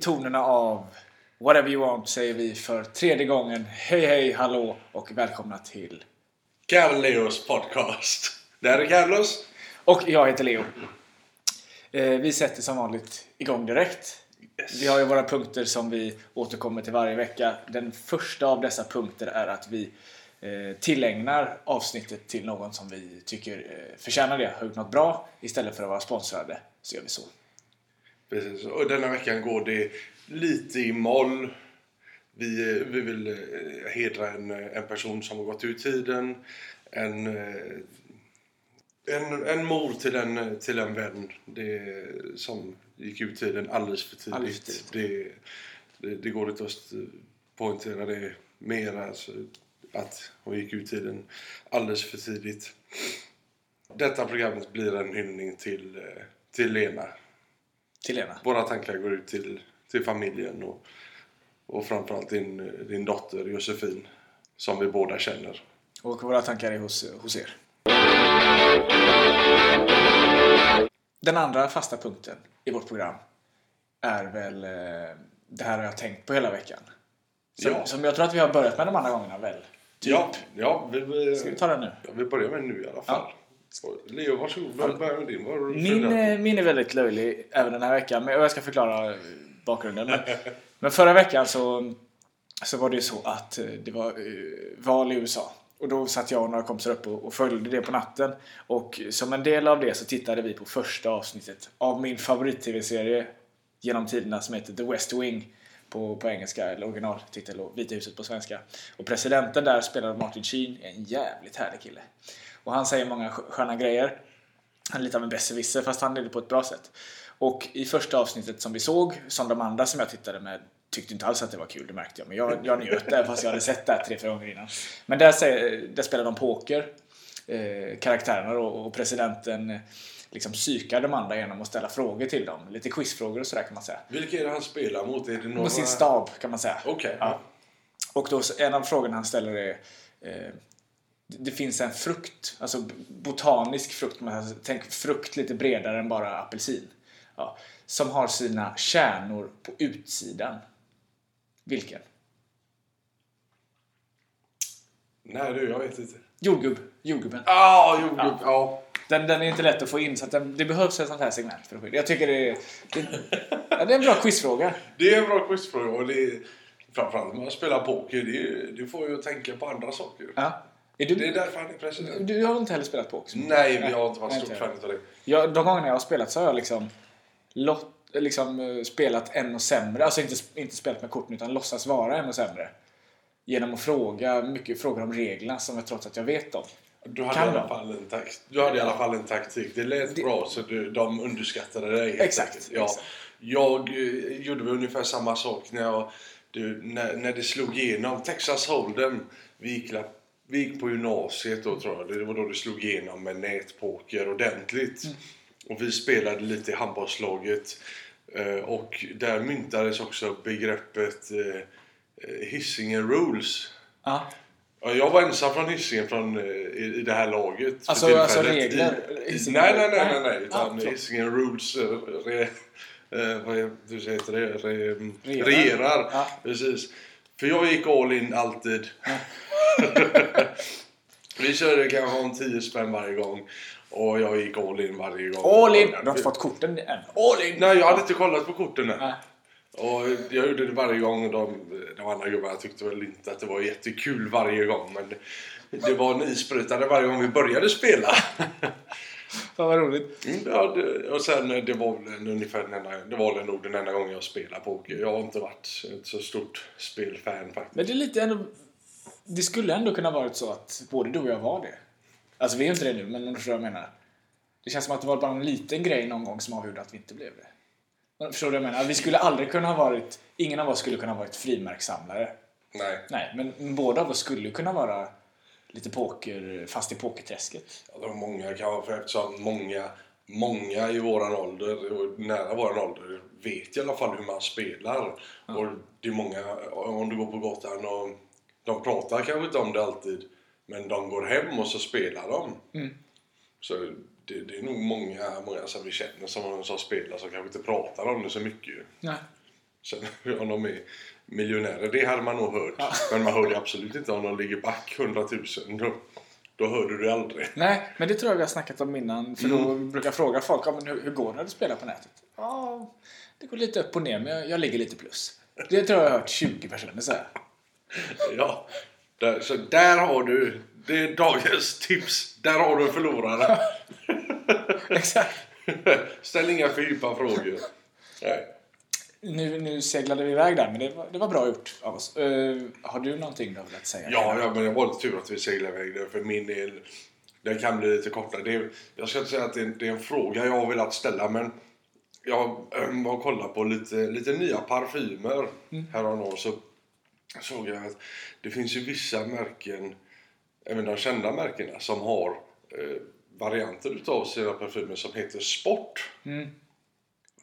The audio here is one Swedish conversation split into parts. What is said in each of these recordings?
Tonerna av Whatever You Want säger vi för tredje gången hej hej hallå och välkomna till Carleos podcast. Det här är Carlos. Och jag heter Leo. Eh, vi sätter som vanligt igång direkt. Yes. Vi har ju våra punkter som vi återkommer till varje vecka. Den första av dessa punkter är att vi eh, tillägnar avsnittet till någon som vi tycker eh, förtjänar det, har gjort något bra istället för att vara sponsrade. Så gör vi så. Precis. Och denna veckan går det lite i moll. Vi, vi vill eh, hedra en, eh, en person som har gått ur tiden. En, eh, en, en mor till en, till en vän det, som gick ur tiden alldeles för tidigt. Alldeles för tidigt. Det, det, det går inte att poängtera det mer. Alltså, att hon gick ur tiden alldeles för tidigt. Detta programmet blir en hyllning till, till Lena. Till Lena. Våra tankar går ut till, till familjen och, och framförallt din, din dotter Josefin som vi båda känner. Och våra tankar är hos, hos er. Den andra fasta punkten i vårt program är väl eh, det här har jag tänkt på hela veckan. Som, Ja. som jag tror att vi har börjat med de andra gångerna väl? Typ. Ja, ja vi, vi, Ska vi ta den nu? ja, vi börjar med nu i alla fall. Leo, varsågod. Börja med din. Du Min, eh, min är väldigt löjlig även den här veckan. Men jag ska förklara bakgrunden. Men, men förra veckan så, så var det ju så att eh, det var eh, val i USA. Och då satt jag och några kompisar upp och, och följde det på natten. Och som en del av det så tittade vi på första avsnittet av min favorit-tv-serie genom tiderna som heter The West Wing på, på engelska, eller originaltitel och Vita huset på svenska. Och presidenten där spelade Martin Sheen, en jävligt härlig kille. Och han säger många skö- sköna grejer. Han är lite av en besserwisser fast han är det på ett bra sätt. Och i första avsnittet som vi såg, som de andra som jag tittade med tyckte inte alls att det var kul, det märkte jag. Men jag, jag njöt där fast jag hade sett det här tre, fyra gånger innan. Men där, där spelar de poker, eh, karaktärerna då, och presidenten eh, liksom psykar de andra genom att ställa frågor till dem. Lite quizfrågor och sådär kan man säga. Vilka är det han spelar mot? Är det några... Med sin stab kan man säga. Okej. Ja. Och då, en av frågorna han ställer är eh, det- finns en frukt, alltså botanisk frukt, men tänk frukt lite bredare än bara apelsin. Ja, som har sina kärnor på utsidan. Vilken? Nej du, jag vet inte. Jordgubb. Jordgubben. Ah, jordgubb. Ja. Den, den är inte lätt att få in så den, det behövs ett sånt här segment för att. Jag tycker det är, det, ja, det är en bra quizfråga. Det är en bra quizfråga och det är, framförallt när man spelar poker, det, det får ju att tänka på andra saker. Ja. Är du, Det är därför han är president. du har inte heller spelat poker? Nej, vi har inte varit stort fan av det. Jag, de gångerna jag har spelat så har jag liksom, lott, liksom eh, spelat ännu sämre. Alltså inte, inte spelat med korten utan låtsas vara ännu sämre. Genom att fråga mycket frågor om reglerna som jag trots att jag vet dem. Du hade, Kan i alla fall en takt, du hade i alla fall en taktik. Det lät Det- bra så du, de underskattade dig. Exakt. Ja. exakt. Jag eh, gjorde väl ungefär samma sak när, jag, du, när, när det slog igenom. Texas Hold'em. Vi gick, vi gick på gymnasiet då tror jag. Det var då det slog igenom med nätpoker ordentligt. Mm. Och vi spelade lite i handbollslaget. Eh, Och där myntades också begreppet eh, eh, Hisingen Rules. Ja, jag var ensam från Hisingen från, i, i det här laget. för Alltså- alltså regler? I, nej, nej, nej, nej, Nej. nej. Utan Ah. Hisingen Rules re, vad heter det? Re, Regerar. regerar. Ja. Precis. För jag gick all in alltid. Vi körde kanske om 10 spänn varje gång. Och jag gick all in varje gång. All in! Du har inte fått korten än. All in! Nej, jag hade inte kollat på korten än. Nej. Och jag gjorde det varje gång. De, de andra gubbarna tyckte väl inte att det var jättekul varje gång. Men det var en isbrytare varje gång vi började spela. Fan vad roligt. Mm, Ja, det, och sen eh, det var väl ungefär den enda, det var nog den enda gången jag spelade poker. Jag har inte varit ett så stort spelfan faktiskt. Men det är lite ändå... Det skulle ändå kunna varit så att både du och jag var det. Alltså vi är inte det nu, men om du förstår vad jag menar. Det känns som att det var bara en liten grej någon gång som avgjorde att vi inte blev det. Men Förstår du vad jag menar? Vi skulle aldrig kunna ha varit... Ingen av oss skulle kunna ha varit frimärkssamlare. Nej. Nej, men båda av oss skulle kunna vara lite poker, fast i pokerträsket. Ja, det var många kanske eftersom många, många i våran ålder, och nära våran ålder, vet i alla fall hur man spelar. Och det är många, om du går på gatan och de pratar kanske inte om det alltid, men de går hem och så spelar de. Så det, det är nog många, många som vi känner som, som spelar som kanske inte pratar om det så mycket. Nej. Sen om de är miljonärer, det hade man nog hört. Ja. Men man hörde absolut inte om de ligger back 100 000. Då, då hörde du aldrig. Nej, men det tror jag vi har snackat om innan. För då Mm. brukar jag fråga folk ja, men hur, hur går det när du spelar på nätet. Ja, det går lite upp och ner, men jag, jag ligger lite plus. Det tror jag jag har hört 20 personer säga. Ja, där, så där har du, det är dagens tips. Där har du en förlorare. Exakt. Ställ inga för djupa frågor. Nej. Nu, nu seglade vi iväg där, men det var, det var bra gjort av oss. Eh, har du någonting du har velat säga? Ja, ja, men det var lite tur att vi seglade iväg där. För min del, den kan bli lite kortare. Det är, jag ska inte säga att det är, det är en fråga jag har velat ställa, men jag var och kollade på lite, lite nya parfymer häromdagen. Så såg jag att det finns ju vissa märken, även de kända märkena, som har eh, varianter utav sina parfymer som heter Sport. Mm.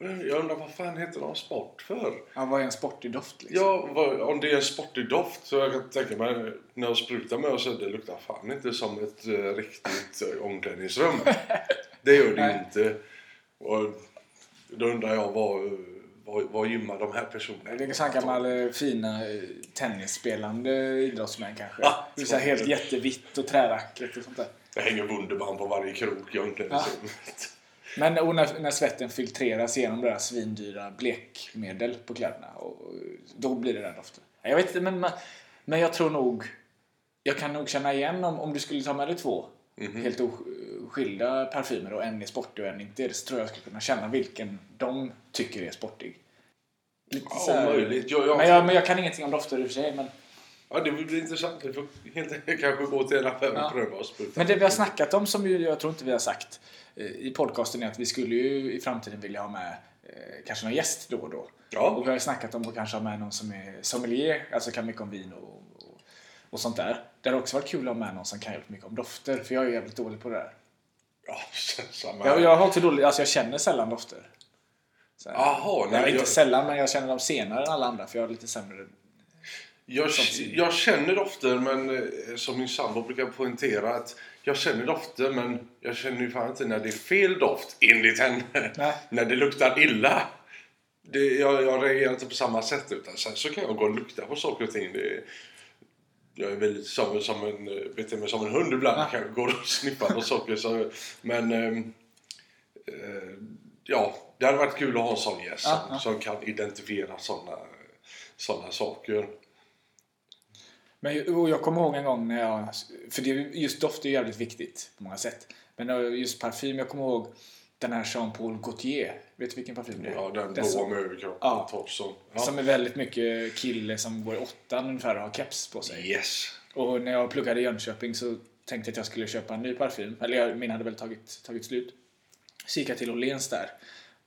Jag undrar vad fan heter de Sport för? Ja, vad är en sportig doft? Liksom? Ja, vad, om det är en sportig doft så jag kan tänka mig när jag sprutar med så det luktar fan inte som ett eh, riktigt uh, omklädningsrum. det gör det Nej. inte. Och då undrar jag vad, vad, vad gymmar de här personerna? Det är en gammal eh, fina eh, tennisspelande idrottsmän kanske. Ja, det vill säga helt så. jättevitt och trärackligt och sånt där. Det hänger Wunderbaum på varje krok i omklädningsrummet. Men och när, när svetten filtreras genom det där svindyra blekmedel på kläderna, och, då blir det den doften. Jag vet inte, men, men- men jag tror nog... Jag kan nog känna igen om, om du skulle ta med dig två Mhm. helt oskilda parfymer och en är sportig och en inte är det, så tror jag jag skulle kunna känna vilken de tycker är sportig. Lite Ja, så här- möjligt. Jag, jag, Men, jag, men jag kan ingenting om dofter i och för sig. Men, Ja, det blir intressant. Vi får helt kanske gå till en affär och Ja. pröva spruta. men det vi har snackat om, som jag tror inte vi har sagt eh, i podcasten, är att vi skulle ju i framtiden vilja ha med eh, kanske någon gäst då och då. Ja. Och vi har ju snackat om att kanske ha med någon som är sommelier, alltså kan mycket om vin och, och, och sånt där. Det hade också varit kul att ha med någon som kan jävligt mycket om dofter, för jag är jävligt dålig på det där. Ja, samma Jag, jag har också dålig, alltså jag känner sällan dofter. Så. Jaha, Nej, nej. inte Jag, sällan, men jag känner dem senare än alla andra, för jag har lite sämre... Jag, jag känner dofter, men eh, som min sambo brukar poängtera att jag känner dofter, men jag känner ju fan inte när det är fel doft, enligt henne. Nej. när det luktar illa. Det, jag, jag reagerar inte på samma sätt, utan sen så kan jag gå och lukta på saker och ting. Det, jag är väl som, som en, eh, beter mig som en hund ibland. Ja. Jag kan gå och sniffa på saker. Så, men ehm, eh, ja, det hade varit kul att ha en sån gäst Ja, som, ja. som kan identifiera såna, såna saker. Men ju- jag kommer ihåg en gång när jag... För det, är ju- just doft är jävligt viktigt på många sätt. Men eh, just parfym, jag kommer ihåg den här Jean-Paul Gaultier. Vet du vilken parfym det är? Ja, den blåa som, med överkroppen. Ja. Torson. Ja. som är väldigt mycket kille som går i åttan ungefär och har keps på sig. Yes. Och när jag pluggade i Jönköping så tänkte jag att jag skulle köpa en ny parfym. Eller jag, min hade väl tagit, tagit slut. Så gick jag till Åhléns där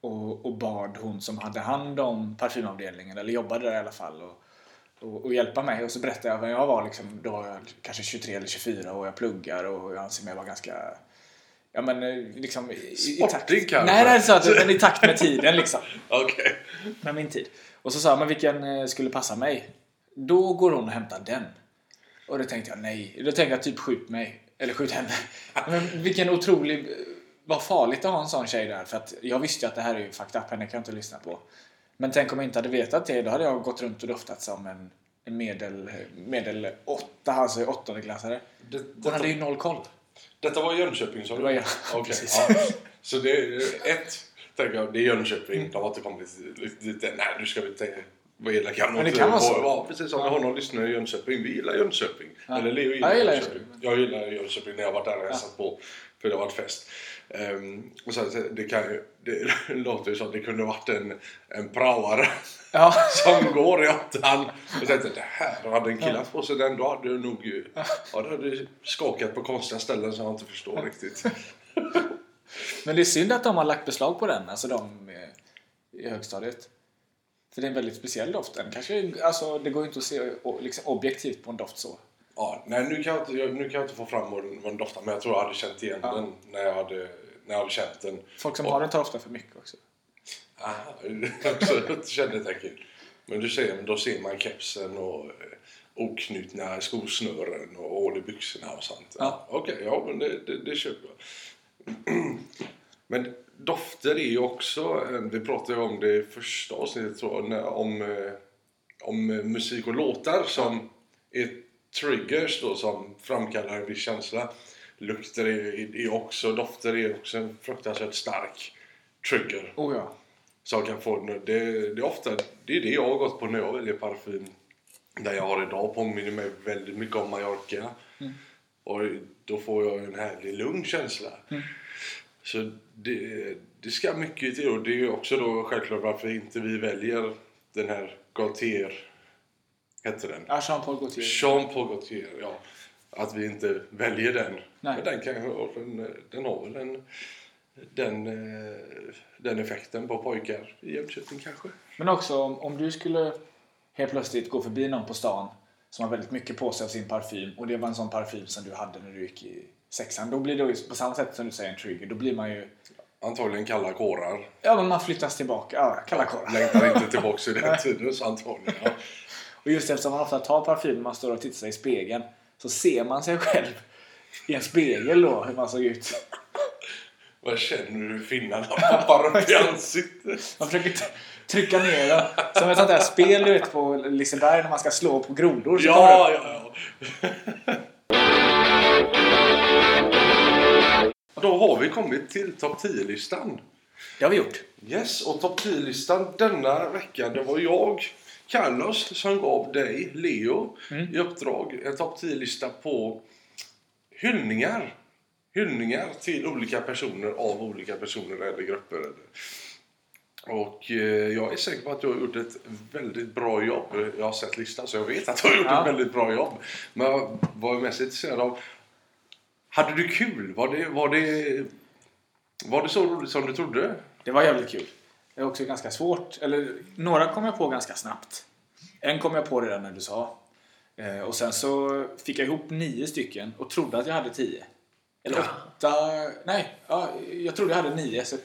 och, och bad hon som hade hand om parfymavdelningen, eller jobbade där i alla fall, och, och, och hjälpa mig. Och så berättade jag vem jag var. Liksom, då var jag kanske 23 eller 24 och jag pluggar och jag anser mig vara ganska Ja men eh, liksom i, i takt. Sportig? Nej, det är så att men i takt med tiden liksom Okej. med min tid. Och så sa men vilken eh, skulle passa mig? Då går hon och hämtar den. Och då tänkte jag, nej. Då tänkte jag typ skjut mig. Eller skjut henne. Men vilken otrolig... Vad farligt att ha en sån tjej där. För att jag visste ju att det här är ju fucked up. Henne kan jag inte lyssna på. Men tänk om jag inte hade vetat det. Då hade jag gått runt och doftat som en, medel, medel åtta, alltså åttondeklassare. Det, Hon hade ju noll koll. Detta var Jönköping sa du? Okej, Precis. ja. Så det är ett, tänker jag, det är Jönköping. De har inte kommit lite, lite nej nu ska vi inte vara elaka Men det kan vara så. Ja, precis. Om vi har någon lyssnare i Jönköping. Vi gillar Jönköping. Ja. Eller Leo Ja, gillar jag gillar Jönköping. Jag gillar Jönköping när jag varit där och hälsat på. För det har varit fest. Ehm, och sen, så det, kan ju, det låter ju som att det kunde varit en, en praoare Ja. som går i åttan. Och tänkte det här, hade en kille på sig den då hade du nog ju- ja, det hade skakat på konstiga ställen som jag inte förstår riktigt. Men det är synd att de har lagt beslag på den, alltså de eh, i högstadiet. För det är en väldigt speciell doft. Den kanske, alltså, det går inte att se liksom, objektivt på en doft så. Ja, nej, nu kan, jag inte, nu kan jag inte få fram vad den, vad den doftar men jag tror jag hade känt igen Ja. den när jag hade, när jag hade känt den. Folk som Och- har den tar ofta för mycket också. Aha, det är också ett kännetecken. Men du ser, då ser man kepsen och eh, oknutna skosnören och hål i byxorna och sånt. Ja. Okej, ja men det, det, det köper jag. Men dofter är ju också, vi pratade ju om det i första avsnittet tror jag, om, eh, om musik och låtar som är triggers då som framkallar en viss känsla. Lukter är, är också, dofter är också en fruktansvärt stark trigger. Oh ja. Som kan få, det, det är ofta, det är det jag har gått på när jag väljer parfym. Där jag har idag påminner mig väldigt mycket om Mallorca. Och då får jag en härlig lugn känsla. Så det, det ska mycket till och det är också då självklart varför inte vi väljer den här Gaultier, hette den? Ja, Jean-Paul Gaultier. Jean-Paul Gaultier, ja. Att vi inte väljer den. Nej. Men den, kan, den, den har väl en, den, eh, den effekten på pojkar i Jönköping kanske. Men också om, om du skulle helt plötsligt gå förbi någon på stan som har väldigt mycket på sig av sin parfym och det var en sån parfym som du hade när du gick i sexan. Då blir det ju på samma sätt som du säger en trigger. Då blir man ju... Antagligen kalla kårar. Ja, men man flyttas tillbaka. Ja, kalla kårar. Längtar inte tillbaka i den tiden så antagligen. Ja. Och just eftersom man ofta tar parfym när man står och tittar sig i spegeln så ser man sig själv i en spegel då, hur man såg ut. Vad känner du finnarna poppar upp i ansiktet? Man försöker trycka ner dem. Som ett sånt där spel vet på Liseberg när man ska slå på grodor. Så Ja, ja, ja. Då har vi kommit till topp 10-listan. Det har vi gjort. Yes, och topp 10-listan denna vecka, det var jag, Carlos, som gav dig, Leo, i uppdrag en topp 10-lista på hyllningar. Hyllningar till olika personer av olika personer eller grupper. Och eh, jag är säker på att du har gjort ett väldigt bra jobb. Jag har sett listan så jag vet att du har gjort Ja. ett väldigt bra jobb. Men jag var mest intresserad av, hade du kul? Var det, var det, var det så roligt som du trodde? Det var jävligt kul. Det är också ganska svårt. Eller några kom jag på ganska snabbt. En kom jag på redan när du sa. Eh, och sen så fick jag ihop nio stycken och trodde att jag hade tio. Eller Ja. åtta. Nej, ja, jag trodde jag hade nio. Så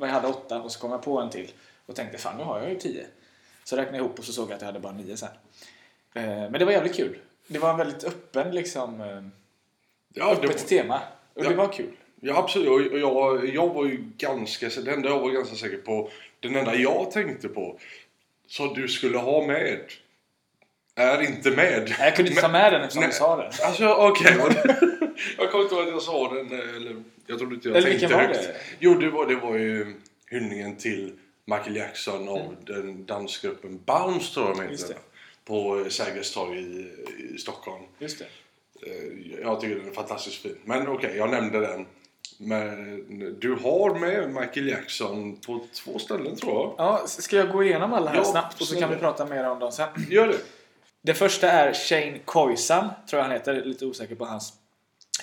jag hade åtta och så kom jag på en till. Och tänkte fan nu har jag ju tio. Så räknade jag ihop och så såg jag att jag hade bara nio sen. Eh, men det var jävligt kul. Det var en väldigt öppen liksom. eh, Ja, det öppet tema. Och Ja. det var kul. Ja, absolut. Och jag, jag var ju ganska... Det enda jag var ganska säker på, den enda jag tänkte på, som du skulle ha med, är inte med. Nej, Jag kunde inte ta med den eftersom Nej. du sa den. Alltså, okej. jag kommer inte ihåg att jag sa den, eller jag trodde inte jag Eller tänkte högt. det? Jo, det var, det var ju hyllningen till Michael Jackson av den dansgruppen Bounce, tror jag de Mm. Heter. På Sergels torg i, i Stockholm. Just det. Eh, Jag tycker den är fantastiskt fin. Men okej, jag nämnde den. Men du har med Michael Jackson på två ställen tror jag. Ja, ska jag gå igenom alla här Ja, snabbt och så kan vi prata mer om dem sen. Gör det. Det första är Shane Koysam, tror jag han heter. Lite osäker på hans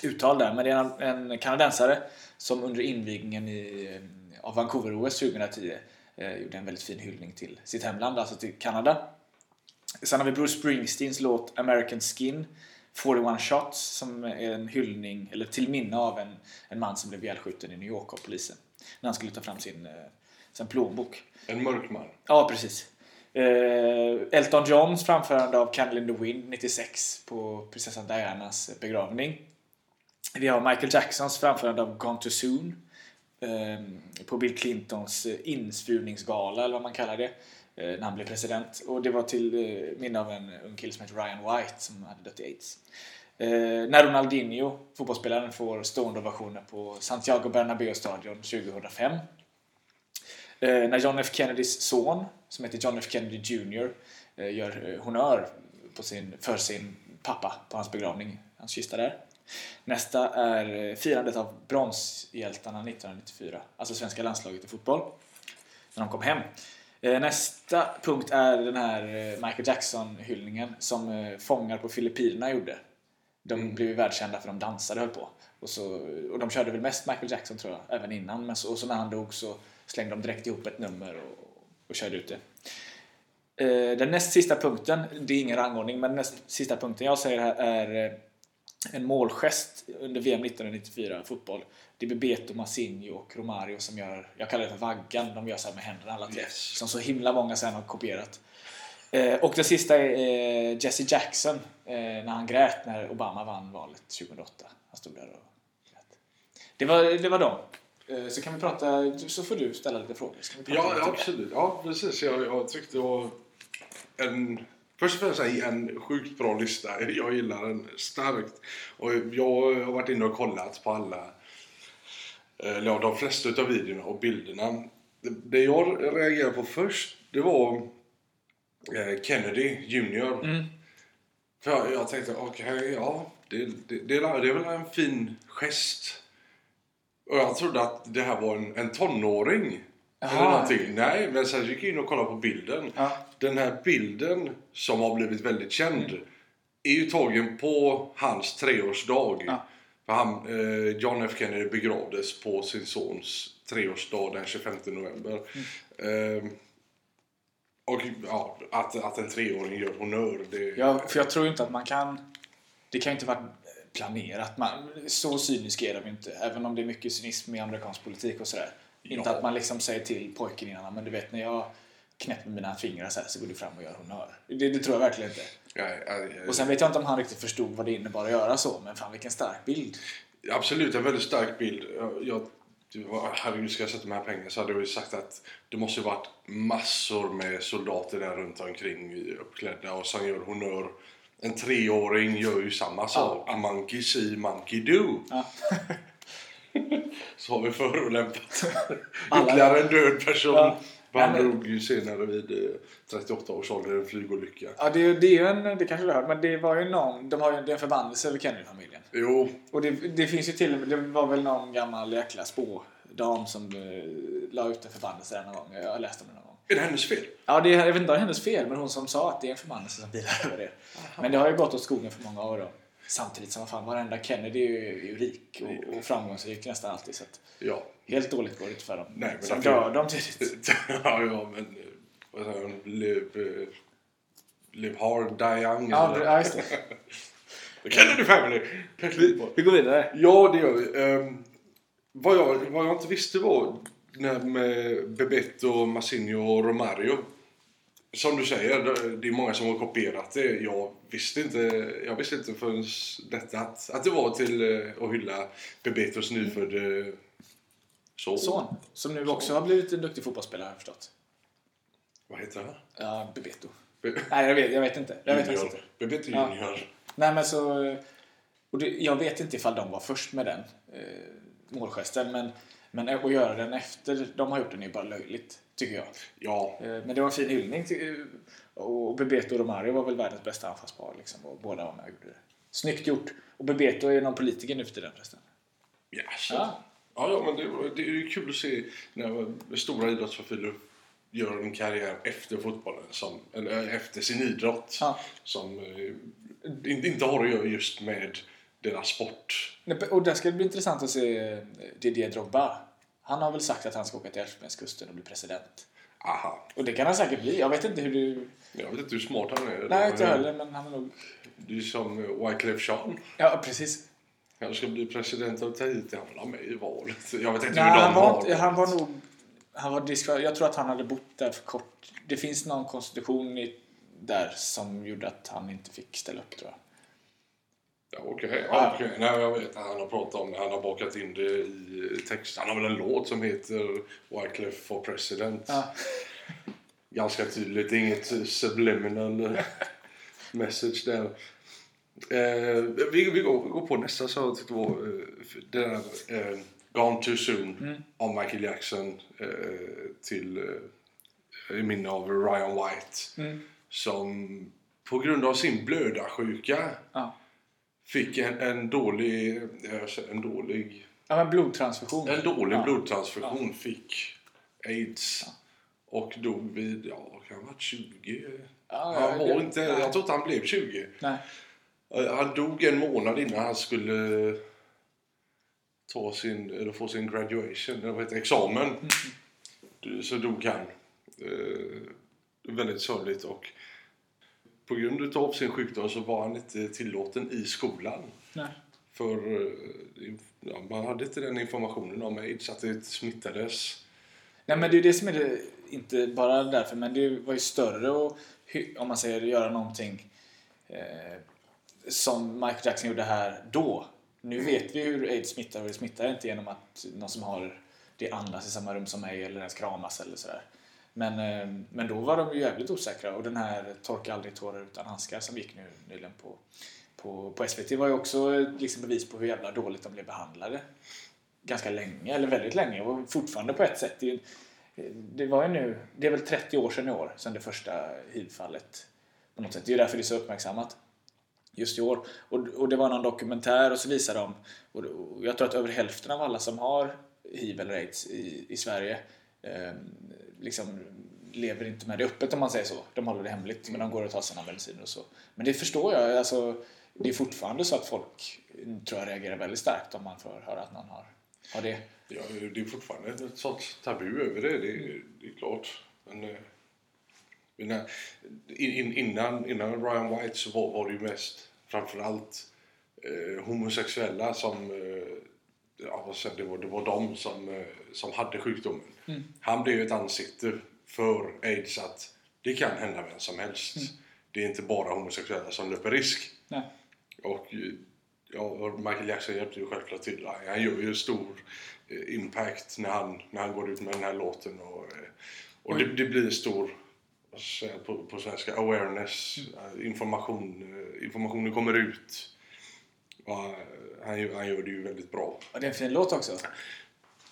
uttal där. Men det är en, en kanadensare som under invigningen i, av Vancouver-OS 2010 eh, gjorde en väldigt fin hyllning till sitt hemland, alltså till Kanada. Sen har vi Bruce Springsteens låt American Skin 41 Shots som är en hyllning, eller till minne av en, en man som blev ihjälskjuten i New York av polisen. När han skulle ta fram sin, eh, sin plånbok. En mörk man. Ja, precis. Eh, Elton Johns framförande av Candle in the Wind 96 på prinsessan Dianas begravning. Vi har Michael Jacksons framförande av Gone Too Soon eh, på Bill Clintons eh, insvurningsgala, eller vad man kallar det, eh, när han blev president. Och det var till eh, minne av en ung kille som heter Ryan White som hade dött i aids. Eh, när Ronaldinho, fotbollsspelaren, får stående ovationer på Santiago Bernabéu-stadion 2005. Eh, när John F Kennedys son, som heter John F Kennedy Jr, eh, gör eh, honör på sin, för sin pappa på hans begravning, hans kista där. Nästa är eh, firandet av bronshjältarna 1994, alltså svenska landslaget i fotboll, när de kom hem. Eh, Nästa punkt är den här eh, Michael Jackson-hyllningen som fångar på Filippinerna gjorde. De blev ju världskända för de dansade höll på. Och, så, och de körde väl mest Michael Jackson tror jag, även innan. Men så, och så när han dog så slängde de direkt ihop ett nummer och, och körde ut det. Den näst sista punkten, det är ingen rangordning, men den näst sista punkten jag säger här är en målgest under VM 1994 fotboll. Det är Bebeto, Massinho och Romario som gör, jag kallar det för vaggan, de gör så här med händerna alla tre. Yes. Som så himla många sen har kopierat. Eh, och det sista är eh, Jesse Jackson eh, när han grät när Obama vann valet 2008. Han stod där och grät. Det var, det var dem. Eh, Så kan vi prata, så får du ställa lite frågor. Ja, ja, mer? absolut. Ja, precis. Jag, jag tyckte det var en... Först och främst en sjukt bra lista. Jag gillar den starkt. Och jag har varit inne och kollat på alla, eller ja, de flesta av videorna och bilderna. Det, jag reagerade på först, det var eh, Kennedy Jr. Mm. För jag, jag tänkte, okej, ja, det, det, det är väl en fin gest. Och jag trodde att det här var en, en tonåring. Eller någonting. Nej, men sen gick jag in och kollade på bilden. Ja. Den här bilden som har blivit väldigt känd Mm. är ju tagen på hans treårsdag. Ja. För han, eh, John F Kennedy begravdes på sin sons treårsdag den 25 november. Mm. Eh, och ja, att, att en treåring gör honör. Det, Ja, för jag tror inte att man kan... Det kan ju inte vara planerat. Man, så cynisk är de inte. Även om det är mycket cynism i amerikansk politik och sådär. Inte Ja. att man liksom säger till pojken innan, men du vet när jag knäpper med mina fingrar så här så går du fram och gör honör. Det, det tror jag verkligen inte. Nej, nej, Och sen vet jag inte om han riktigt förstod vad det innebar att göra så, men fan vilken stark bild. Absolut, en väldigt stark bild. Jag, herregud, ska jag sätta de här pengarna så hade jag ju sagt att det måste ju varit massor med soldater där runt omkring uppklädda och som gör honör. En treåring gör ju samma sak. Monkey see, monkey do. Så har vi förolämpat ytterligare en död person. Ja. Han dog ju senare vid eh, 38 års ålder i en flygolycka. Ja, det, det är ju en, det kanske du har hört, men det var ju någon, de har ju det är en förbannelse över Kennedy-familjen. Jo, Och det, det finns ju till och med, det var väl någon gammal jäkla spådam som eh, la ut en förbannelse någon gång. Jag har läst om det någon gång. är det hennes fel? Ja, det, är- jag vet inte om det är hennes fel, men hon som sa att det är en förbannelse som vilar över det. Men det har ju gått åt skogen för många år då. Samtidigt som fan, varenda Kennedy är ju, är ju rik och, och framgångsrik nästan alltid. Så att Ja. helt dåligt går det inte för dem. Nej, men Sen därför- dör de tidigt. ja, ja, men... Vad säger hon? Live, eh, live hard, die young. Ja, eller? ja, just det. The Kennedy family! Vi går vidare. Ja, det gör vi. Ehm, vad, jag, vad jag inte visste var när med Bebeto, Massinho och Romario. Som du säger, det- är många som har kopierat det. Jag visste inte, jag visste inte förrän detta att, att det var till eh, att hylla Bebetos nyfödde son. Son, som nu också har blivit en duktig fotbollsspelare har jag förstått. Vad heter han? Ja, Bebeto. Be- Nej, jag vet, jag vet inte. Jag vet junior. inte. Bebeto Ja. junior. Nej, men så... Och det, jag vet inte ifall de var först med den eh, målgesten, men, men att göra den efter de har gjort den är ju bara löjligt, tycker jag. Ja, Eh, men det var en fin hyllning. Till, och Bebeto och Romario var väl världens bästa anfallspar, liksom, och båda var med och gjorde det. Snyggt gjort. Och Bebeto är någon politiker nu för tiden förresten. Jaså? Ja. Ja, ja, men det, det är ju kul att se när stora idrottsprofiler gör en karriär efter fotbollen, som, eller efter sin idrott, Ja. som eh, inte, har att göra just med deras sport. Och där ska det bli intressant att se eh, Didier Drogba. Han har väl sagt att han ska åka till Elfenbenskusten och bli president. Aha. Och det kan han säkert bli. Jag vet inte hur du... Jag vet inte hur smart han är. Nej, inte heller, men han är nog... Det är som Wyclef Jean. Ja, precis. Han ska bli president av Tahiti. Han vill ha med i valet. Jag vet inte Nej, hur de han, var, har han var nog... Han var diskval- jag tror att han hade bott där för kort. Det finns någon konstitution i, där som gjorde att han inte fick ställa upp, tror jag. Ja, okej. Ja. Ja. Nej, jag vet att han har pratat om det. Han har bakat in det i text. Han har väl en låt som heter Wyclef for president. Ja. Ganska tydligt. Inget subliminal message där. Eh, vi, vi, går, vi går på nästa så jag tyckte det var eh, det där eh, Gone Too Soon Mm. av Michael Jackson eh, till eh, i minne av Ryan White Mm. som på grund av sin blödarsjuka Ja. Fick en, en dålig eh, en dålig ja, men blodtransfusion. en dålig Ja. blodtransfusion fick aids och dog vid ja kan ha varit 20 Ja, han ja, var inte nej. jag tror inte han blev 20 Nej. Eh, Han dog en månad innan han skulle ta sin, eller få sin graduation, eller vad heter examen. Mm. Så dog han. Eh, väldigt sorgligt och på grund av sin sjukdom så var han inte tillåten i skolan. Nej. För eh, ja, man hade inte den informationen om aids, att det smittades. Nej, men det är det som är det, inte bara därför, men det var ju större och hy- om man säger göra någonting eh, som Michael Jackson gjorde här då. Nu vet vi hur aids smittar och det smittar inte genom att någon som har det andas i samma rum som mig eller ens kramas eller sådär. Men, eh, men då var de ju jävligt osäkra och den här Torka aldrig tårar utan handskar som gick nu nyligen på, på, på SVT var ju också liksom bevis på hur jävla dåligt de blev behandlade. Ganska länge, eller väldigt länge och fortfarande på ett sätt. Det, eh, det var ju nu, det är väl 30 år sedan i år, sedan det första hiv-fallet på något sätt. Det är ju därför det är så uppmärksammat just i år. Och, och det var någon dokumentär och så visade de, och, och jag tror att över hälften av alla som har hiv eller aids i, i Sverige eh, liksom lever inte med det öppet om man säger så. De håller det hemligt men de går och tar sina mediciner och så. Men det förstår jag. Alltså, det är fortfarande så att folk tror jag reagerar väldigt starkt om man får höra att någon har, har det. Ja, det är fortfarande ett sånt tabu över det, det är, det är klart. Men, eh, men, innan, innan Ryan White så var, var det ju mest framförallt eh, homosexuella som eh, ja, det, var, det var de som, eh, som hade sjukdomen. Mm. Han blev ju ett ansikte för aids att det kan hända vem som helst. Mm. Det är inte bara homosexuella som löper risk. Nej. Och ja, Michael Jackson hjälpte ju självklart till. Han gör ju stor eh, impact när han, när han går ut med den här låten. Och, eh, och det, det blir stor på, på svenska awareness, mm. information, informationen kommer ut. Och han, han gör det ju väldigt bra. Och det är en fin låt också.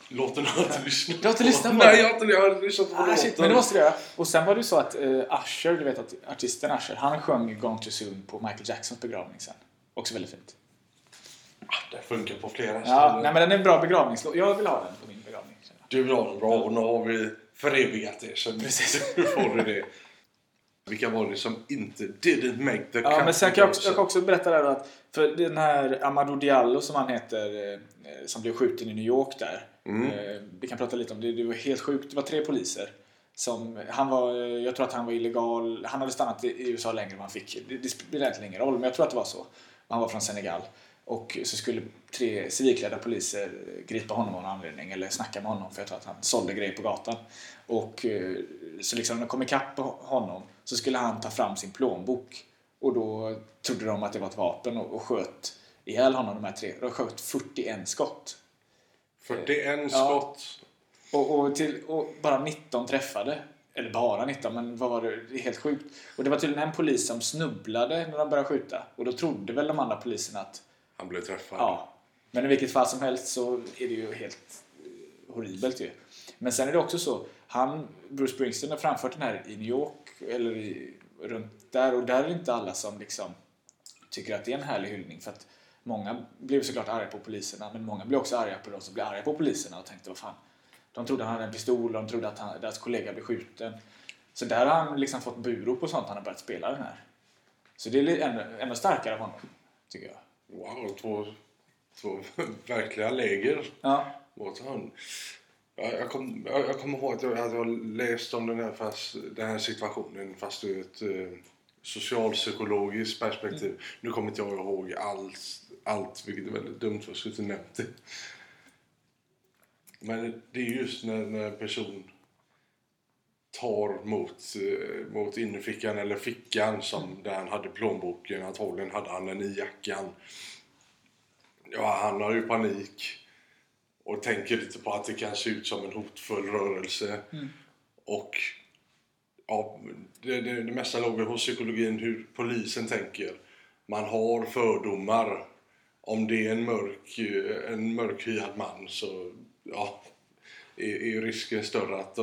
Låten har jag inte lyssnat på. Du har inte lyssnat på Nej, jag har inte, jag har lyssnat på ah, låten. Shit, men det måste du göra. Och sen var det ju så att uh, Usher, du vet att artisten Usher, han sjöng Gone Too Soon på Michael Jacksons begravning sen. Också väldigt fint. Ah, det funkar på flera Ja, nej men den är en bra begravningslåt. Jag vill ha den på min begravning. Du vill ha den bra och nu har vi förevigat det. Så Precis. nu får du det. Vilka var det som inte didn't make the Ja, men sen kan jag också, jag kan också berätta där att för den här Amadou Diallo som han heter eh, som blev skjuten i New York där. Mm. Eh, vi kan prata lite om det. Det var helt sjukt. Det var tre poliser. Som, han var, jag tror att han var illegal. Han hade stannat i USA längre än han fick. Det, det spelar egentligen ingen roll, men jag tror att det var så. Han var från Senegal. Och så skulle tre civilklädda poliser gripa honom av någon anledning eller snacka med honom för jag tror att han sålde grejer på gatan. Och eh, så liksom när de kom ikapp honom så skulle han ta fram sin plånbok och då trodde de att det var ett vapen och, och sköt ihjäl honom de här tre. De sköt 41 skott. 41 skott? Och, och, till, och bara 19 träffade. Eller bara 19, men vad var det? Det är helt sjukt. Och det var tydligen en polis som snubblade när de började skjuta. Och då trodde väl de andra poliserna att... Han blev träffad? Ja. Men i vilket fall som helst så är det ju helt horribelt ju. Men sen är det också så. Han, Bruce Springsteen har framfört den här i New York eller i, runt där och där är det inte alla som liksom tycker att det är en härlig hyllning för att många blev såklart arga på poliserna men många blev också arga på de som blev arga på poliserna och tänkte vad fan de trodde han hade en pistol och de trodde att han, deras kollega blev skjuten. Så där har han liksom fått burop och sånt han har börjat spela den här. Så det är ännu, ännu starkare av honom, tycker jag. Wow, två, två verkliga läger ja. mot honom. Jag, kom, jag, kommer ihåg att jag hade läst om den här, fast, den här situationen fast ur ett eh, socialpsykologiskt perspektiv. Mm. Nu kommer inte jag ihåg allt, allt vilket är väldigt dumt för jag skulle inte nämnt det. Men det är just när, när en person tar mot, eh, mot innerfickan eller fickan som mm. där han hade plånboken. Antagligen hade han den i jackan. Ja, han har ju panik och tänker lite på att det kan se ut som en hotfull rörelse. Mm. Och ja, det, det, det mesta låg hos psykologin hur polisen tänker. Man har fördomar. Om det är en mörk, en mörkhyad man så ja, är, är risken större att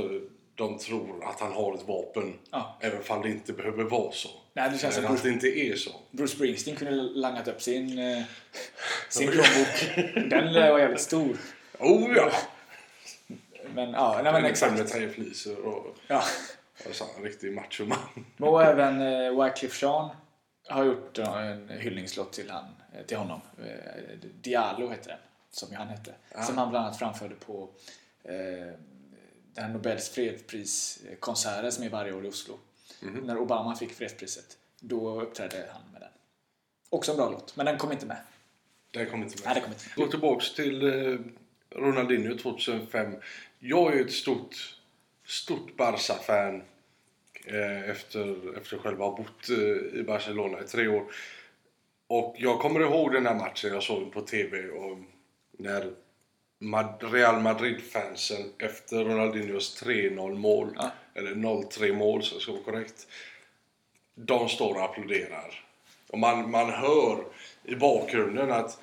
de tror att han har ett vapen. Ja. Även om det inte behöver vara så. Nej, det känns som att det inte är så. Bruce Springsteen kunde langat upp sin, eh, sin plånbok. Den var jävligt stor. Oh ja! Men ja, nej, men exakt. Med tre fliser och... Ja. Alltså, en riktig machoman. Och även eh, Wycliffe Jean har gjort en hyllningslåt till, han, till honom. Eh, Diallo heter den, som han hette. Ja. Som han bland annat framförde på eh, den Nobels fredspriskonserten som är varje år i Oslo. Mm. När Obama fick fredspriset. Då uppträdde han med den. Också en bra låt, men den kom inte med. Den kom inte med. Nej, den kom inte med. Gå tillbaks till eh, Ronaldinho 2005. Jag är ett stort, stort Barca-fan eh, efter, efter själv ha bott eh, i Barcelona i tre år. Och jag kommer ihåg den här matchen jag såg på TV och när Real Madrid-fansen efter Ronaldinhos 3-0 mål, Ja. eller 0-3 mål så ska vara korrekt. De står och applåderar. Och man, man hör i bakgrunden att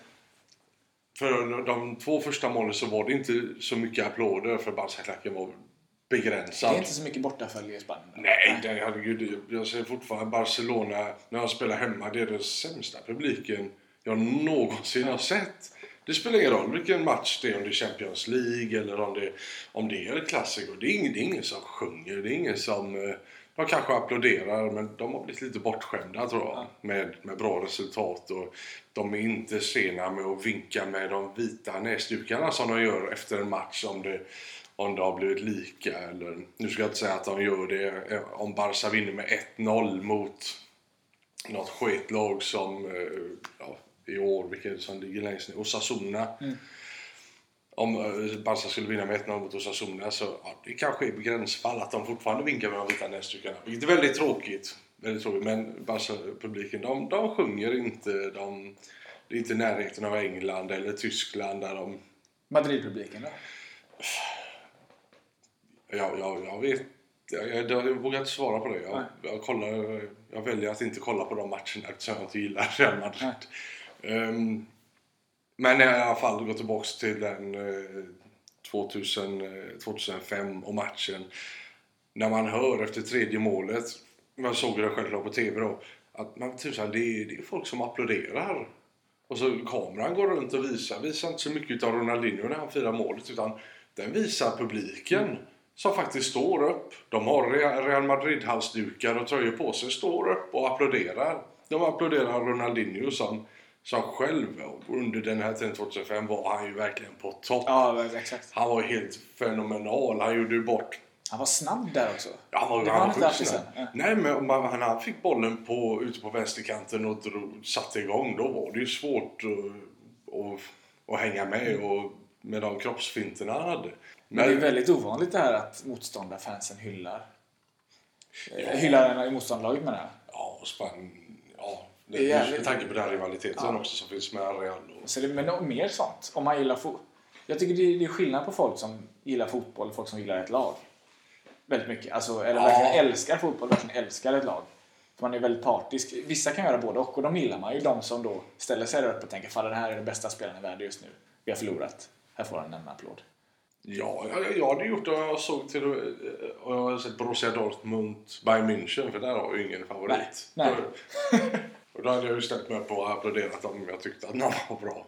för de två första målen så var det inte så mycket applåder för Barca-klacken var Det begränsad. är inte så mycket bortafölj i Spanien. Nej, det, herregud. Jag säger fortfarande Barcelona, när de spelar hemma, det är den sämsta publiken jag någonsin har sett. Det spelar ingen roll vilken match det är, om det är Champions League eller om det, om det är klassiker. Det är, ingen, det är ingen som sjunger, det är ingen som... eh, De kanske applåderar, men de har blivit lite bortskämda tror jag, med, med bra resultat. Och de är inte sena med att vinka med de vita näsdukarna som de gör efter en match om det, om det har blivit lika. Eller, nu ska jag inte säga att de gör det om Barca vinner med 1-0 mot något sketlag som eh, ja, i år, vilket är det som ligger längst ner? Osasuna. Om eh, Barca skulle vinna med 1-0 mot Osasuna så ja, det kanske är gränsfall att de fortfarande vinkar med de vita näsdukarna. Vilket är väldigt tråkigt. Väldigt tråkigt. Men Barca-publiken, de, de sjunger inte. De, det är inte i närheten av England eller Tyskland där de... Madrid-publiken då? Jag, jag, jag vet jag, jag, jag vågar inte svara på det. Jag, jag, kollar, jag väljer att inte kolla på de matcherna eftersom jag inte gillar Real Madrid. Ehm, men i alla fall gå tillbaks till den eh, 2000, eh, 2005 och matchen. När man hör efter tredje målet, man såg det självklart på TV då, att man tusan, det är, det är folk som applåderar. Och så kameran går runt och visar, visar inte så mycket av Ronaldinho när han firar målet utan den visar publiken som faktiskt står upp. De har Real Madrid-halsdukar och tröjor på sig, står upp och applåderar. De applåderar Ronaldinho som, som själv, under den här tiden 2005 var han ju verkligen på topp. Ja, exakt. Han var helt fenomenal. Han gjorde ju bort Han var snabb där också. Ja, han var, han var sjukt snabb. Ja. Nej, men man, han, han fick bollen på, ute på vänsterkanten och drog, satte igång. Då var det ju svårt att, att, att hänga med och, med de kroppsfinterna han hade. Men det är väldigt ovanligt det här att motståndarfansen hyllar. Ja. Hyllar motståndarlaget menar jag. Ja, och Spanien... Ja, det, Det är med tanke på den rivaliteten Ja. också som finns med Real. Och, Så det, men mer sånt. Om man gillar fotboll. Jag tycker det, det är skillnad på folk som gillar fotboll och folk som gillar ett lag. Väldigt mycket. Alltså, eller Ja. verkligen älskar fotboll, verkligen älskar ett lag. För man är väldigt partisk. Vissa kan göra både och och de gillar man ju. De som då ställer sig där uppe och tänker fan det här är den bästa spelaren i världen just nu. Vi har förlorat. Här får han en applåd. Ja, jag, jag hade gjort det. Jag såg till och jag har sett Borussia Dortmund, Bayern München, för där har jag ju ingen favorit. Nej, Och då hade jag ju ställt mig upp och applåderat om jag tyckte att någon var bra.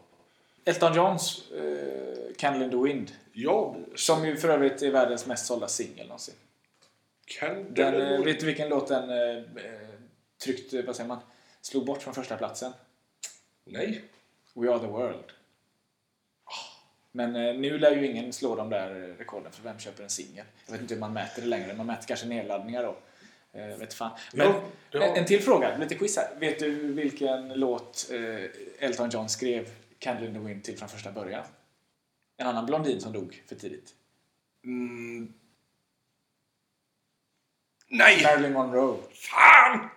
Elton Johns eh, Candle in the Wind. Ja, Som ju för övrigt är världens mest sålda singel någonsin. Den, eh, vet du vilken låt den eh, eh, tryckte, vad säger man, slog bort från första platsen? Nej. We are the world. Men eh, nu lär ju ingen slå de där rekorden för vem köper en singel? Jag vet inte hur man mäter det längre. Man mäter kanske nedladdningar då. Eh, vet fan. Men det har- en, en till fråga, lite quiz här. Vet du vilken låt eh, Elton John skrev Candle in the Wind till från första början? En annan blondin som dog för tidigt. Mm. Nej! Marilyn Monroe. Fan!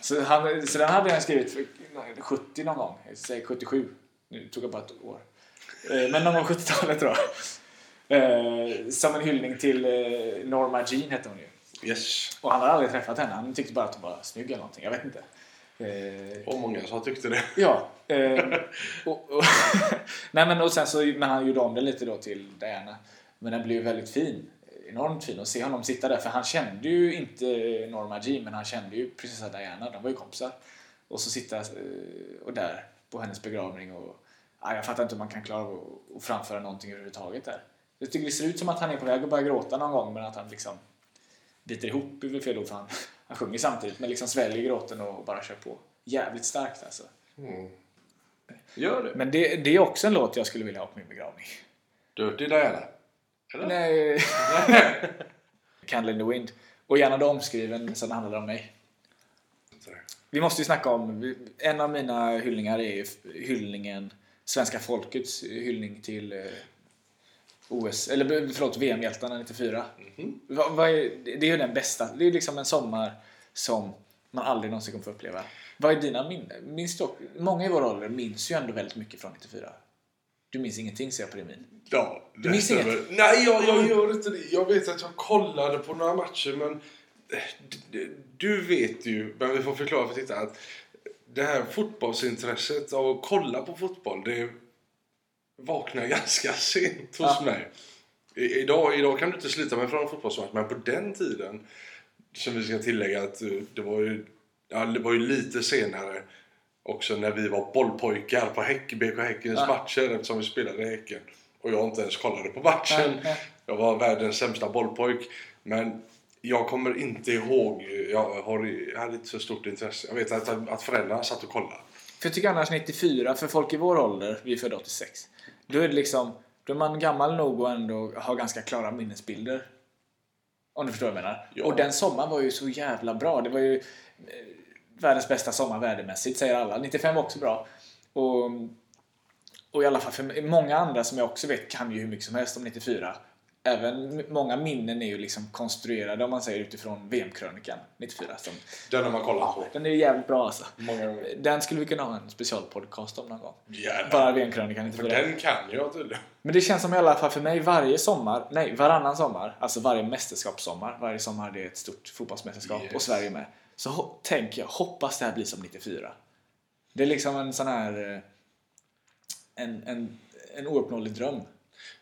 Så, han, så den hade han skrivit för nej, 70 någon gång. Säg 77. Nu tog jag bara ett år. Eh, Men någon gång 70-talet tror jag. Som en hyllning till eh, Norma Jean hette hon ju. Yes. Och han hade aldrig träffat henne. Han tyckte bara att hon var snygg eller någonting. Jag vet inte. Eh, Och många som tyckte det. Ja. Och, och, nej men och sen så, men han gjorde om det lite då till Diana. Men den blev väldigt fin. Enormt fin att se honom sitta där. För han kände ju inte Norma Jean men han kände ju prinsessa Diana. De var ju kompisar. Och så sitta och där på hennes begravning och ja, jag fattar inte hur man kan klara av att- framföra någonting överhuvudtaget där. Jag tycker det ser ut som att han är på väg att börja gråta någon gång men att han liksom biter ihop är väl fel ord för han, han sjunger samtidigt men liksom sväljer gråten och bara kör på. Jävligt starkt alltså. Gör det. Men det, det är också en låt jag skulle vilja ha på min begravning. Dirty Diana. Eller? Nej. Candle in the Wind. Och gärna då omskriven så den handlar om mig. Vi måste ju snacka om, en av mina hyllningar är ju hyllningen, svenska folkets hyllning till eh, OS, eller förlåt, VM-hjältarna 94. Vad, vad är, det är ju den bästa, det är liksom en sommar som man aldrig någonsin kommer få uppleva. Vad är dina minnen? Minns du, många i vår ålder minns ju ändå väldigt mycket från 94. Du minns ingenting ser jag på din min. Ja, det minns inget? Nej, jag, jag gör inte det. Jag vet att jag kollade på några matcher, men du vet ju, men vi får förklara för tittarna att det här fotbollsintresset av att kolla på fotboll, det vaknar ganska sent hos Ja. mig. I, idag, idag kan du inte slita mig från en fotbollsmatch, men på den tiden, som vi ska tillägga att eh, det var ju, ja, det var ju lite senare också när vi var bollpojkar på Häck, BK Häckens Ja. matcher eftersom vi spelade i Häcken. Och jag inte ens kollade på matchen. Nej, nej. Jag var världens sämsta bollpojk. Men jag kommer inte ihåg. Jag, har, jag hade inte så stort intresse. Jag vet att, att föräldrarna satt och kollade. För jag tycker annars 94, för folk i vår ålder, vi är födda 86, då är det liksom, då är man gammal nog och ändå har ganska klara minnesbilder. Om du förstår vad jag menar. Ja. Och den sommaren var ju så jävla bra. Det var ju eh, världens bästa sommar värdemässigt, säger alla. 95 var också bra. Och, och i alla fall för många andra som jag också vet kan ju hur mycket som helst om 94. Även många minnen är ju liksom konstruerade om man säger utifrån VM-krönikan 94. Som, Den har man kollat på. den är jävligt bra alltså. Många. Den skulle vi kunna ha en specialpodcast om någon gång. Gärna. Bara VM-krönikan, inte För för det. den kan jag tydligen. Men det känns som i alla fall för mig varje sommar, nej varannan sommar, alltså varje mästerskapssommar, varje sommar det är ett stort fotbollsmästerskap Yes. och Sverige med. Så tänker jag, hoppas det här blir som 94. Det är liksom en sån här, eh, en, en, en ouppnåelig dröm.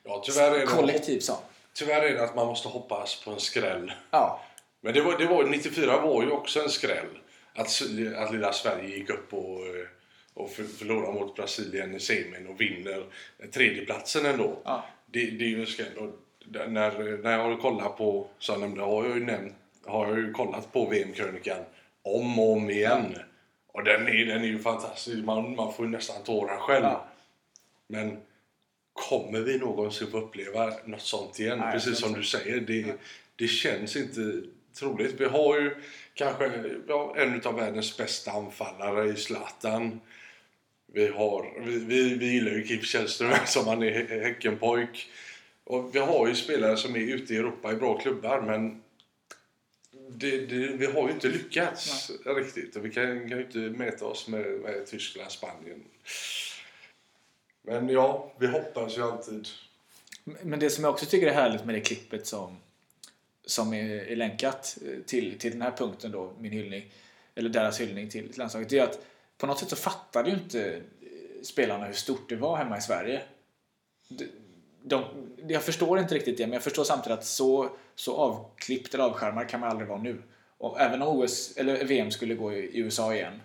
Ja, tyvärr är, det, Kollektiv sån. tyvärr är det att man måste hoppas på en skräll. Ja, Men det var, det var, 94 var ju också en skräll. Att, att lilla Sverige gick upp och, eh, och för- förlorade mot Brasilien i semin och vinner tredjeplatsen ändå. Ja. Det, det är ju en skräll. Och när, när jag kollat på, som jag nämnde, har jag ju nämnt, har jag ju kollat på VM-krönikan om och om igen. Och den är, den är ju fantastisk. Man, man får ju nästan tårar själv. Ja. Men kommer vi någonsin få uppleva något sånt igen? Nej, Precis som du säger, det, det känns inte troligt. Vi har ju kanske ja, en av världens bästa anfallare i Zlatan. Vi, har, vi, vi, vi gillar ju Kip Källström som han är Hä- Häckenpojk. Och vi har ju spelare som är ute i Europa i bra klubbar men det, det, vi har ju inte lyckats riktigt. Och vi kan, kan ju inte mäta oss med, med Tyskland, Spanien. Men ja, vi hoppas ju alltid. Men det som jag också tycker är härligt med det klippet som, som är, är länkat eh, till, till den här punkten då, min hyllning, eller deras hyllning till landslaget, det är att på något sätt så fattade ju inte eh, spelarna hur stort det var hemma i Sverige. De, de, jag förstår inte riktigt det, men jag förstår samtidigt att så, så avklippt eller avskärmad kan man aldrig vara nu. Och även om OS, eller VM skulle gå i USA igen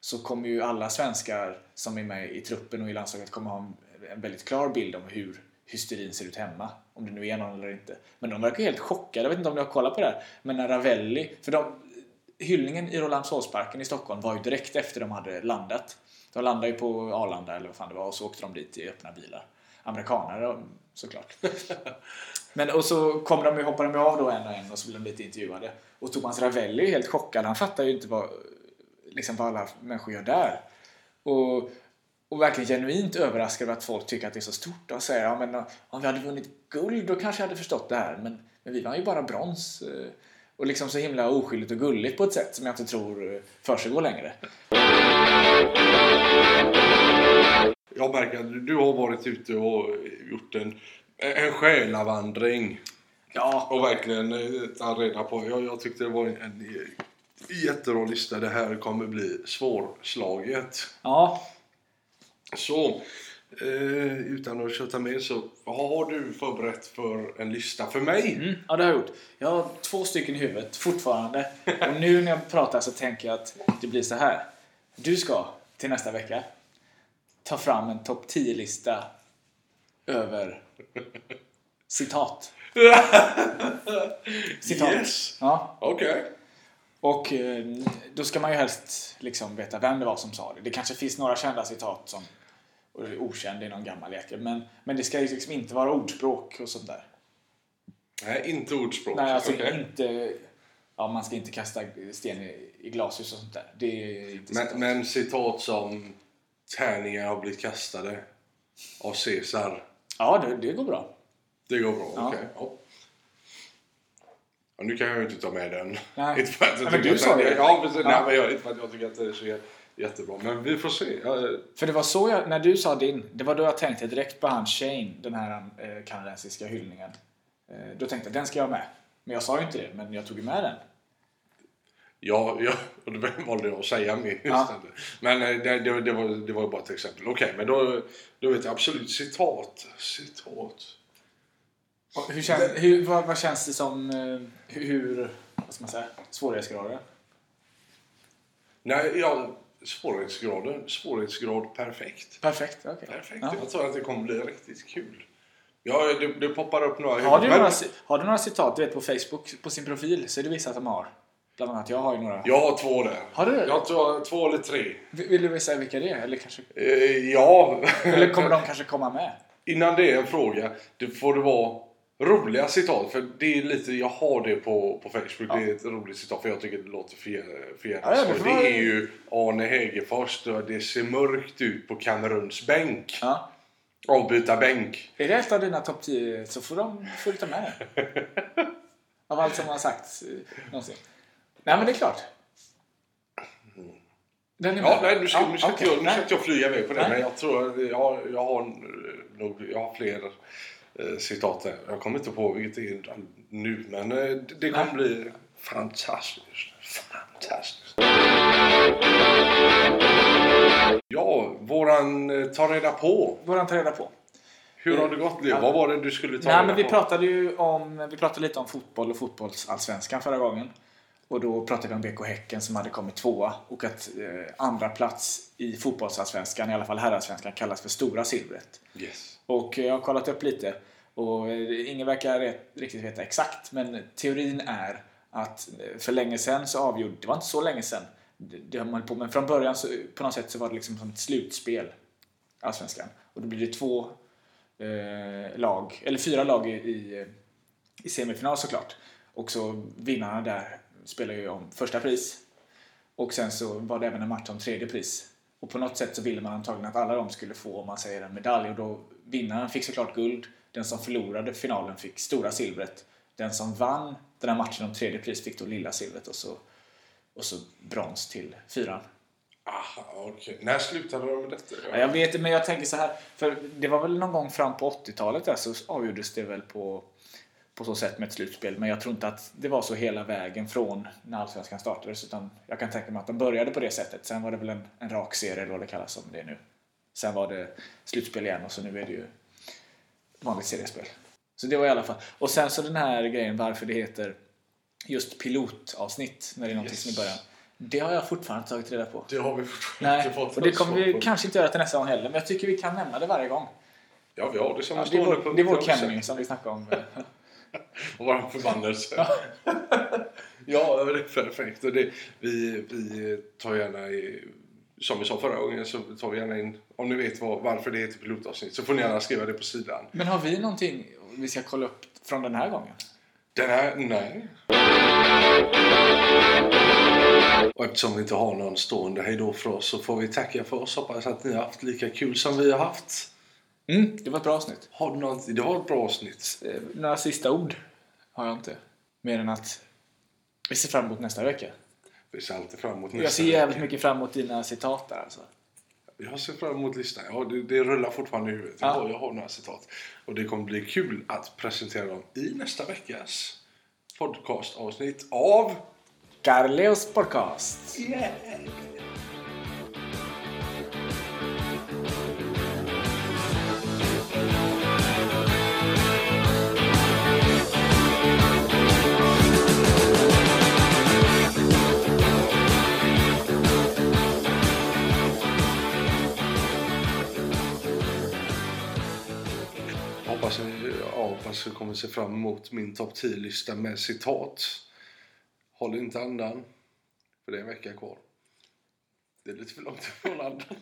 så kommer ju alla svenskar som är med i truppen och i landslaget kommer ha en, en väldigt klar bild om hur hysterin ser ut hemma. Om det nu är någon eller inte. Men de verkar helt chockade. Jag vet inte om ni har kollat på det här. Men när Ravelli... För de, hyllningen i Rålambshovsparken i Stockholm var ju direkt efter de hade landat. De landade ju på Arlanda eller vad fan det var och så åkte de dit i öppna bilar. Amerikanare såklart. Men och så kom de, ju- hoppade de av då en och en och så blev de lite intervjuade. Och Thomas Ravelli är helt chockad. Han fattar ju inte vad, liksom vad alla människor gör där. Och, och verkligen genuint överraskad över att folk tycker att det är så stort. Och säger ja, men om vi hade vunnit guld då kanske jag hade förstått det här. Men, men vi vann ju bara brons. eh, Och liksom så himla oskyldigt och gulligt på ett sätt som jag inte tror eh, försiggår längre. Jag märker att du har varit ute och gjort en, en själavandring. Ja, Och verkligen eh, ta reda på. Jag, jag tyckte det var en, en jättebra lista. Det här kommer bli svårslaget. ja. Så, eh, utan att köta mer så har du förberett för en lista för mig? Mm, ja, det har jag gjort. Jag har två stycken i huvudet fortfarande. Och nu när jag pratar så tänker jag att det blir så här. Du ska till nästa vecka ta fram en topp 10-lista över citat. Citat. Yes. Ja. Okej. Och eh, då ska man ju helst liksom veta vem det var som sa det. Det kanske finns några kända citat som är okänd i någon gammal jäkel. Men, men det ska ju liksom inte vara ordspråk och sånt där. Nej, inte ordspråk. Nej, alltså Okej. inte... Ja, man ska inte kasta sten i, i glashus och sånt där. Det är inte citat. Men, men citat som tärningar har blivit kastade av Caesar. Ja, det, det går bra. Det går bra, okej. Ja. Ja, nu kan jag ju inte ta med den. Nej. Inte för att jag men tycker du att sa det. Ja, precis. Ja. Nej, men jag, inte för att jag tycker att det är så jättebra. Men vi får se. Ja, För det var så jag, när du sa din, det var då jag tänkte direkt på han Shane, den här eh, kanadensiska hyllningen. Eh, då tänkte jag, den ska jag ha med. Men jag sa ju inte det, men jag tog ju med den. Ja, ja, och det valde jag att säga mer Ja. Men eh, det, det, det, var, det var bara ett exempel. Okej, men då, då vet jag absolut citat. Citat. Och hur kän, hur, vad, vad känns det som, eh, hur, vad ska man säga, svårighetsgraden? Nej, ja, svårighetsgraden. Svårighetsgrad perfekt. Perfekt, okej. Perfekt. Ja. Jag tror att det kommer bli riktigt kul. Ja, det, det poppar upp några Har, du några, har du några citat du vet, på Facebook, på sin profil, så är det vissa som har. Bland annat, jag har ju några. Jag har två där. Har du det? Jag tror två eller tre. Vill vill du säga vilka det är? Eller, kanske, Eh, ja. eller kommer de kanske komma med? Innan det är en fråga, det får det vara roliga citat. För det är lite, jag har det på, på Facebook. Det är ett roligt citat för jag tycker det låter för, för Ja, ja, det är ju Arne Hegerfors. Det ser mörkt ut på Kameruns bänk. Ja. Avbytarbänk. Är det ett av dina topp 10 så får, de, får du ta med det. Av allt som har sagts eh, någonsin. Nej men det är klart. Den är Ja, nej, nu ska, nu ska, inte, jag, nu ska jag flyga iväg på det. Nej. Men jag tror jag, jag har nog jag har fler eh, citat där. Jag kommer inte på vilket det är nu. Men eh, det, kommer bli fantastiskt. Fantastiskt. Ja, våran eh, ta reda på. Våran ta reda på. Hur har det gått? Ja. Vad var det du skulle ta Nej, reda men vi på? pratade ju om, vi pratade lite om fotboll och fotbollsallsvenskan förra gången. Och då pratade vi om BK Häcken som hade kommit tvåa och att eh, andra plats i fotbollsallsvenskan, i alla fall herrallsvenskan, kallas för stora silvret. Yes. Och jag har kollat upp lite och eh, ingen verkar riktigt veta exakt men teorin är att eh, för länge sedan så avgjorde, det var inte så länge sedan, det, har man på, men från början så på något sätt så var det liksom som ett slutspel, Allsvenskan. Och då blir det två eh, lag, eller fyra lag i, i, i semifinal såklart. Och så vinnarna där spelar ju om första pris. Och sen så var det även en match om tredje pris. Och på något sätt så ville man antagligen att alla de skulle få, om man säger en medalj. Och då vinnaren fick såklart guld. Den som förlorade finalen fick stora silvret. Den som vann den här matchen om tredje pris fick då lilla silvret och så, och så brons till fyran. Aha, okej. När slutade de med detta? Ja, jag vet men jag tänker så här. För det var väl någon gång fram på 80-talet där så avgjordes det väl på, på så sätt med ett slutspel. Men jag tror inte att det var så hela vägen från när Allsvenskan startades. Utan jag kan tänka mig att de började på det sättet. Sen var det väl en, en rak serie eller vad det kallas som det är nu. Sen var det slutspel igen och så nu är det ju vanligt seriespel. Så det var i alla fall. Och sen så den här grejen varför det heter just pilotavsnitt när det är någonting Yes. som är i början. Det har jag fortfarande inte tagit reda på. Det har vi fortfarande Nej, inte fått och det kommer vi på. kanske inte göra till nästa gång heller, men jag tycker vi kan nämna det varje gång. Ja, vi har det som Ja, det, är vår, det är vår. Kenny som vi snackade om. Och vår förbannelse. ja, det är perfekt. Och det, vi, vi tar gärna, i, som vi sa förra gången, så tar vi gärna in, om ni vet vad, varför det heter pilotavsnitt, så får ni gärna skriva det på sidan. Men har vi någonting vi ska kolla upp från den här gången? Den här, nej. Och eftersom vi inte har någon stående hejdå för oss så får vi tacka för oss. Hoppas att ni har haft lika kul som vi har haft. Mm, det var ett bra avsnitt. Har du något, det var ett bra avsnitt. Eh, Några sista ord har jag inte. Mer än att vi ser fram emot nästa vecka. Vi ser alltid fram emot Jag nästa ser jävligt vecka. mycket fram emot dina citat där alltså. Jag ser fram emot listan. Ja, det, det rullar fortfarande i huvudet. Jag, Ja. har, jag har några citat. Och det kommer bli kul att presentera dem i nästa veckas podcastavsnitt av... Carleos podcast. Hoppas hoppas ni kommer se fram emot min topp 10-lista med citat. Håll inte andan, för det är en vecka kvar. Det är lite för långt ifrån andan.